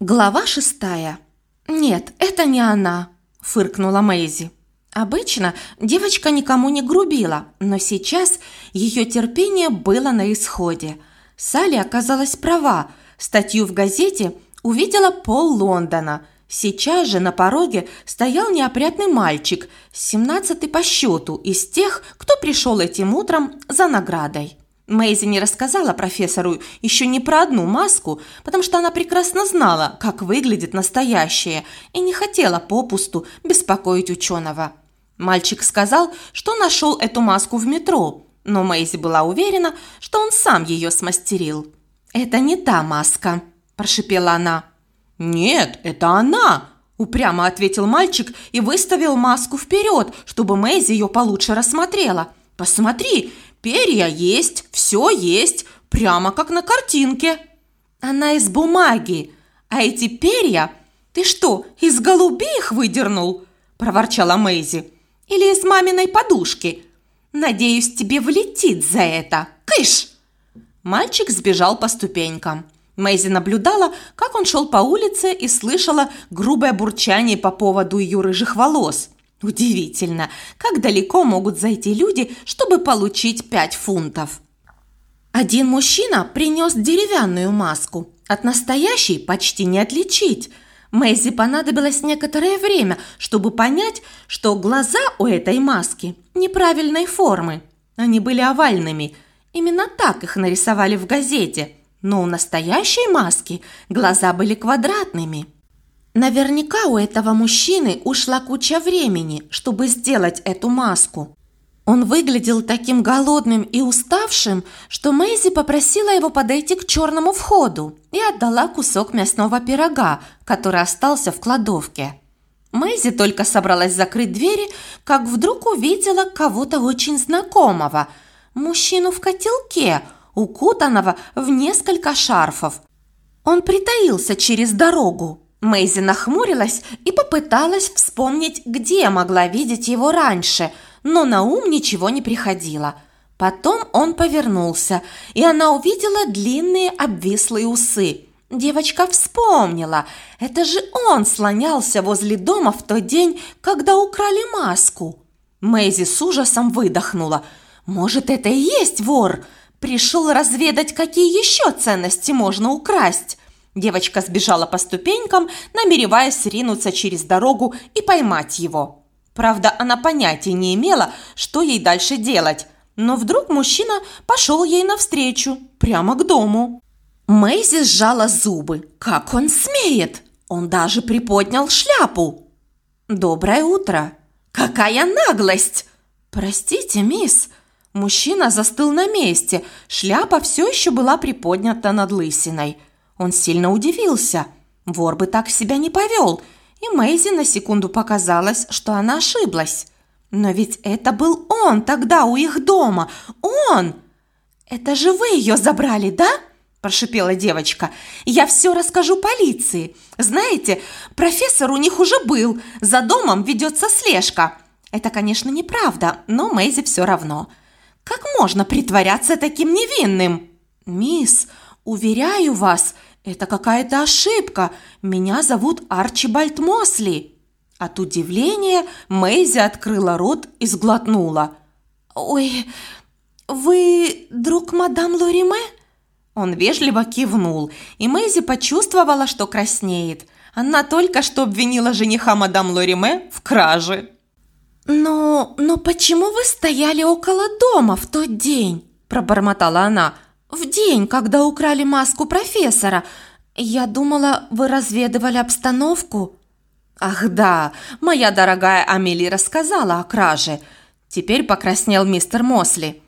Глава шестая. «Нет, это не она», – фыркнула Мэйзи. Обычно девочка никому не грубила, но сейчас ее терпение было на исходе. Салли оказалась права. Статью в газете увидела пол Лондона. Сейчас же на пороге стоял неопрятный мальчик, семнадцатый по счету, из тех, кто пришел этим утром за наградой. Мэйзи не рассказала профессору еще не про одну маску, потому что она прекрасно знала, как выглядит настоящая, и не хотела попусту беспокоить ученого. Мальчик сказал, что нашел эту маску в метро, но Мэйзи была уверена, что он сам ее смастерил. «Это не та маска», – прошипела она. «Нет, это она!» – упрямо ответил мальчик и выставил маску вперед, чтобы Мэйзи ее получше рассмотрела. «Посмотри, Перья есть, все есть, прямо как на картинке. Она из бумаги, а эти перья... Ты что, из голубей их выдернул? Проворчала Мэйзи. Или из маминой подушки? Надеюсь, тебе влетит за это. Кыш! Мальчик сбежал по ступенькам. Мэйзи наблюдала, как он шел по улице и слышала грубое бурчание по поводу ее рыжих волос – Удивительно, как далеко могут зайти люди, чтобы получить пять фунтов. Один мужчина принес деревянную маску. От настоящей почти не отличить. Мэйзи понадобилось некоторое время, чтобы понять, что глаза у этой маски неправильной формы. Они были овальными. Именно так их нарисовали в газете. Но у настоящей маски глаза были квадратными. Наверняка у этого мужчины ушла куча времени, чтобы сделать эту маску. Он выглядел таким голодным и уставшим, что Мэйзи попросила его подойти к черному входу и отдала кусок мясного пирога, который остался в кладовке. Мэйзи только собралась закрыть двери, как вдруг увидела кого-то очень знакомого. Мужчину в котелке, укутанного в несколько шарфов. Он притаился через дорогу. Мэйзи нахмурилась и попыталась вспомнить, где могла видеть его раньше, но на ум ничего не приходило. Потом он повернулся, и она увидела длинные обвислые усы. Девочка вспомнила. Это же он слонялся возле дома в тот день, когда украли маску. Мэйзи с ужасом выдохнула. «Может, это и есть вор? Пришел разведать, какие еще ценности можно украсть?» Девочка сбежала по ступенькам, намереваясь ринуться через дорогу и поймать его. Правда, она понятия не имела, что ей дальше делать. Но вдруг мужчина пошел ей навстречу, прямо к дому. Мэйзи сжала зубы. Как он смеет! Он даже приподнял шляпу. «Доброе утро!» «Какая наглость!» «Простите, мисс!» Мужчина застыл на месте. Шляпа все еще была приподнята над лысиной. Он сильно удивился. Вор бы так себя не повел, и Мэйзи на секунду показалось, что она ошиблась. Но ведь это был он тогда у их дома. Он! Это же вы ее забрали, да? прошипела девочка. «Я все расскажу полиции. Знаете, профессор у них уже был. За домом ведется слежка. Это, конечно, неправда, но Мэйзи все равно. Как можно притворяться таким невинным?» «Мисс, уверяю вас, «Это какая-то ошибка. Меня зовут Арчибальд Мосли». От удивления Мэйзи открыла рот и сглотнула. «Ой, вы друг мадам Лориме?» Он вежливо кивнул, и Мэйзи почувствовала, что краснеет. Она только что обвинила жениха мадам Лориме в краже. «Но... но почему вы стояли около дома в тот день?» – пробормотала она – в день, когда украли маску профессора. Я думала, вы разведывали обстановку. Ах да, моя дорогая Амели рассказала о краже. Теперь покраснел мистер Мосли.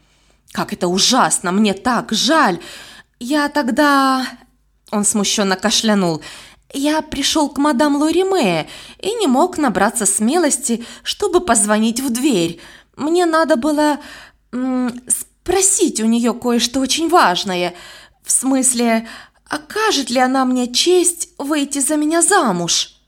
Как это ужасно, мне так жаль. Я тогда... Он смущенно кашлянул. Я пришел к мадам Лориме и не мог набраться смелости, чтобы позвонить в дверь. Мне надо было просить у нее кое-что очень важное. В смысле, окажет ли она мне честь выйти за меня замуж?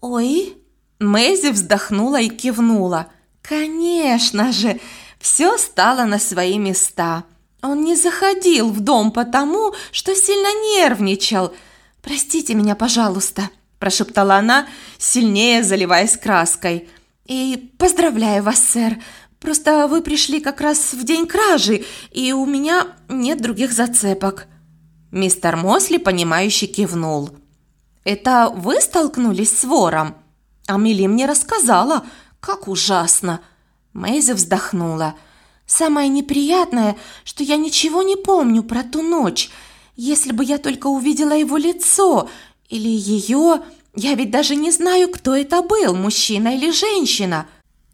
Ой, Мэйзи вздохнула и кивнула. Конечно же, все стало на свои места. Он не заходил в дом потому, что сильно нервничал. «Простите меня, пожалуйста», – прошептала она, сильнее заливаясь краской. «И поздравляю вас, сэр. Просто вы пришли как раз в день кражи, и у меня нет других зацепок». Мистер Мосли, понимающе кивнул. «Это вы столкнулись с вором?» Амели мне рассказала. Как ужасно!» Мэйзи вздохнула. «Самое неприятное, что я ничего не помню про ту ночь. Если бы я только увидела его лицо или ее, я ведь даже не знаю, кто это был, мужчина или женщина»,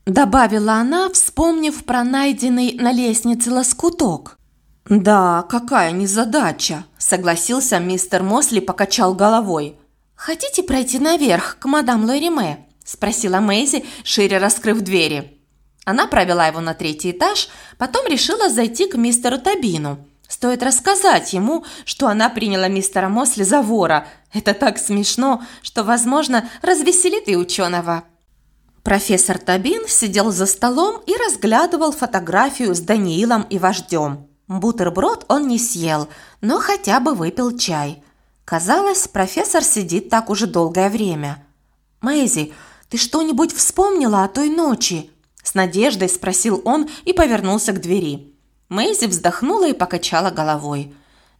добавила она, вспомнив про найденный на лестнице лоскуток. «Да, какая незадача», – согласился мистер Мосли, покачал головой. «Хотите пройти наверх, к мадам Лориме?» – спросила Мэйзи, шире раскрыв двери. Она провела его на третий этаж, потом решила зайти к мистеру Табину – Стоит рассказать ему, что она приняла мистера Мосли за вора. Это так смешно, что, возможно, развеселит и ученого. Профессор Табин сидел за столом и разглядывал фотографию с Даниилом и вождем. Бутерброд он не съел, но хотя бы выпил чай. Казалось, профессор сидит так уже долгое время. «Мэйзи, ты что-нибудь вспомнила о той ночи?» С надеждой спросил он и повернулся к двери. Мэйзи вздохнула и покачала головой.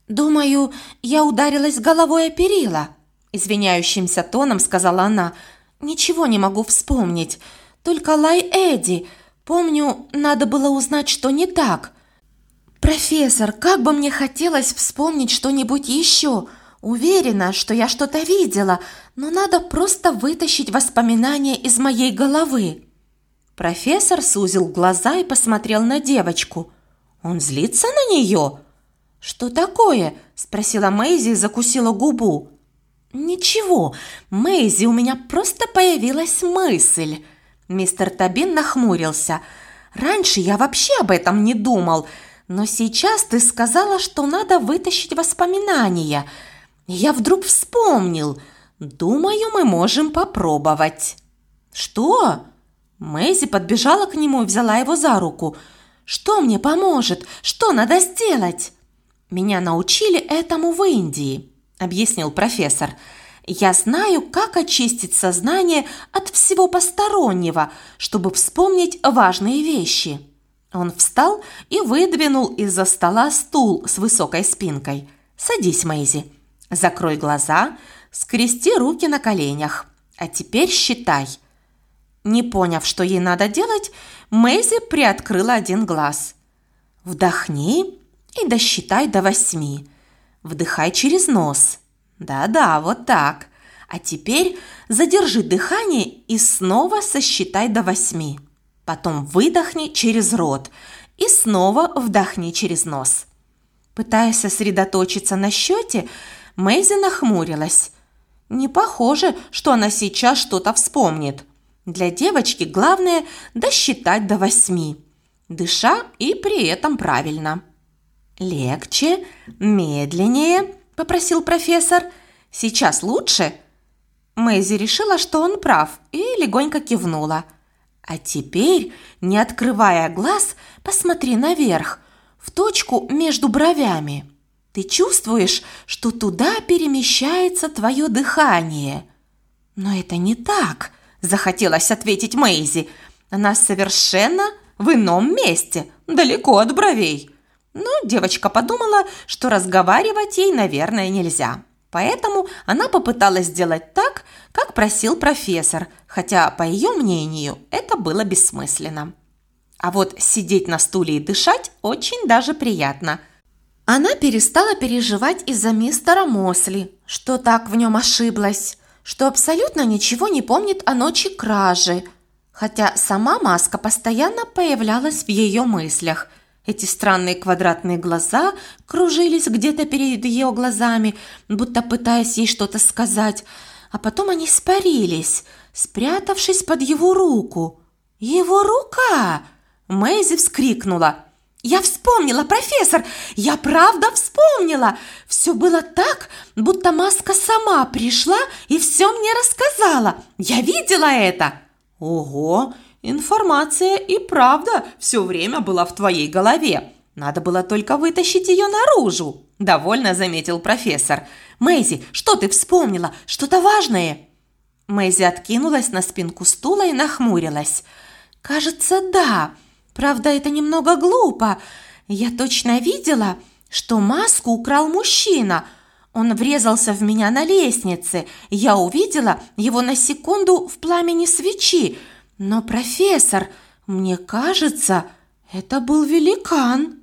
«Думаю, я ударилась головой о перила», – извиняющимся тоном сказала она. «Ничего не могу вспомнить. Только лай Эдди. Помню, надо было узнать, что не так». «Профессор, как бы мне хотелось вспомнить что-нибудь еще. Уверена, что я что-то видела, но надо просто вытащить воспоминания из моей головы». Профессор сузил глаза и посмотрел на девочку – он злится на нее? Что такое? Спросила Мэйзи и закусила губу. Ничего, Мэйзи, у меня просто появилась мысль. Мистер Табин нахмурился. Раньше я вообще об этом не думал, но сейчас ты сказала, что надо вытащить воспоминания. Я вдруг вспомнил. Думаю, мы можем попробовать. Что? Мэйзи подбежала к нему и взяла его за руку – что мне поможет? Что надо сделать? Меня научили этому в Индии, объяснил профессор. Я знаю, как очистить сознание от всего постороннего, чтобы вспомнить важные вещи. Он встал и выдвинул из-за стола стул с высокой спинкой. «Садись, Мэйзи. Закрой глаза, скрести руки на коленях. А теперь считай». Не поняв, что ей надо делать, Мэйзи приоткрыла один глаз. «Вдохни и досчитай до восьми. Вдыхай через нос. Да-да, вот так. А теперь задержи дыхание и снова сосчитай до восьми. Потом выдохни через рот и снова вдохни через нос». Пытаясь сосредоточиться на счете, Мэйзи нахмурилась. Не похоже, что она сейчас что-то вспомнит – для девочки главное досчитать до восьми, дыша и при этом правильно. «Легче, медленнее», – попросил профессор. «Сейчас лучше?» Мэйзи решила, что он прав, и легонько кивнула. «А теперь, не открывая глаз, посмотри наверх, в точку между бровями. Ты чувствуешь, что туда перемещается твое дыхание?» «Но это не так», Захотелось ответить Мэйзи. Она совершенно в ином месте, далеко от бровей. Но девочка подумала, что разговаривать ей, наверное, нельзя. Поэтому она попыталась сделать так, как просил профессор, хотя, по ее мнению, это было бессмысленно. А вот сидеть на стуле и дышать очень даже приятно. Она перестала переживать из-за мистера Мосли, что так в нем ошиблась что абсолютно ничего не помнит о ночи кражи, хотя сама маска постоянно появлялась в ее мыслях. Эти странные квадратные глаза кружились где-то перед ее глазами, будто пытаясь ей что-то сказать, а потом они испарились, спрятавшись под его руку. «Его рука!» Мэйзи вскрикнула – «Я вспомнила, профессор! Я правда вспомнила! Все было так, будто маска сама пришла и все мне рассказала. Я видела это!» «Ого! Информация и правда все время была в твоей голове. Надо было только вытащить ее наружу!» – довольно заметил профессор. Мэйзи, что ты вспомнила? Что-то важное?» Мэйзи откинулась на спинку стула и нахмурилась. «Кажется, да. Правда, это немного глупо. Я точно видела, что маску украл мужчина. Он врезался в меня на лестнице. Я увидела его на секунду в пламени свечи. Но, профессор, мне кажется, это был великан».